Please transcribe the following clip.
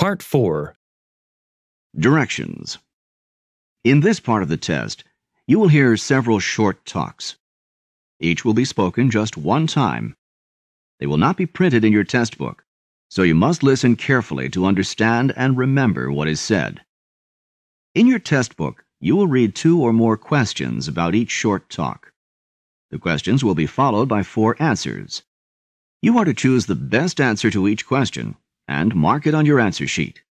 Part 4 Directions. In this part of the test, you will hear several short talks. Each will be spoken just one time. They will not be printed in your test book, so you must listen carefully to understand and remember what is said. In your test book, you will read two or more questions about each short talk. The questions will be followed by four answers. You are to choose the best answer to each question and mark it on your answer sheet.